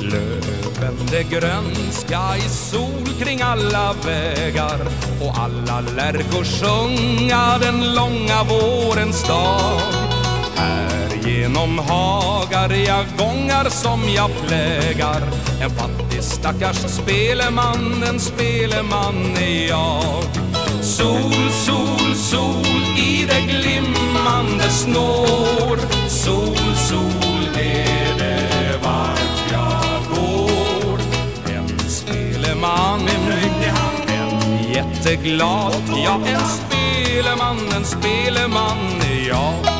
Löven det grönska i sol kring alla vägar och alla lärkor sjunga den långa vårens dag. Här genom hagar jag gångar som jag plägar en fattig stackars speleman, en speleman är jag. Sol snår. Sol, sol är det vart jag går. En speleman, en jätteglad. Ja, en speleman, en speleman är jag.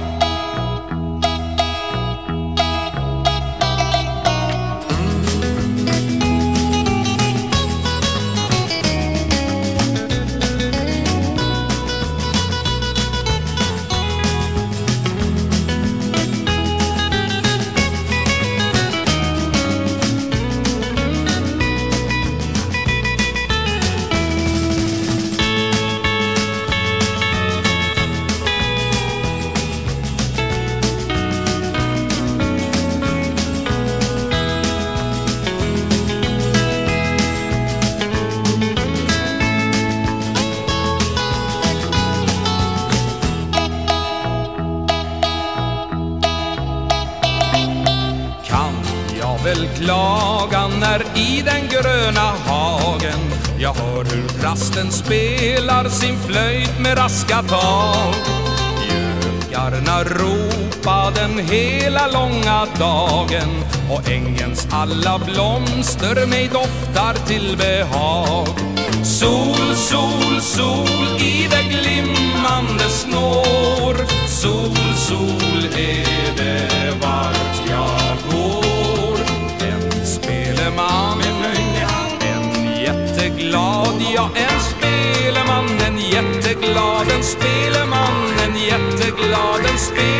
Väl klaga när i den gröna hagen jag hör hur trasten spelar sin flöjt med raska tag. Gökarna ropa den hela långa dagen och ängens alla blomster mig doftar till behag. Sol, sol, sol i det glimmande snår Sol, sol är det var jätteglad En speleman, en jätteglad En speleman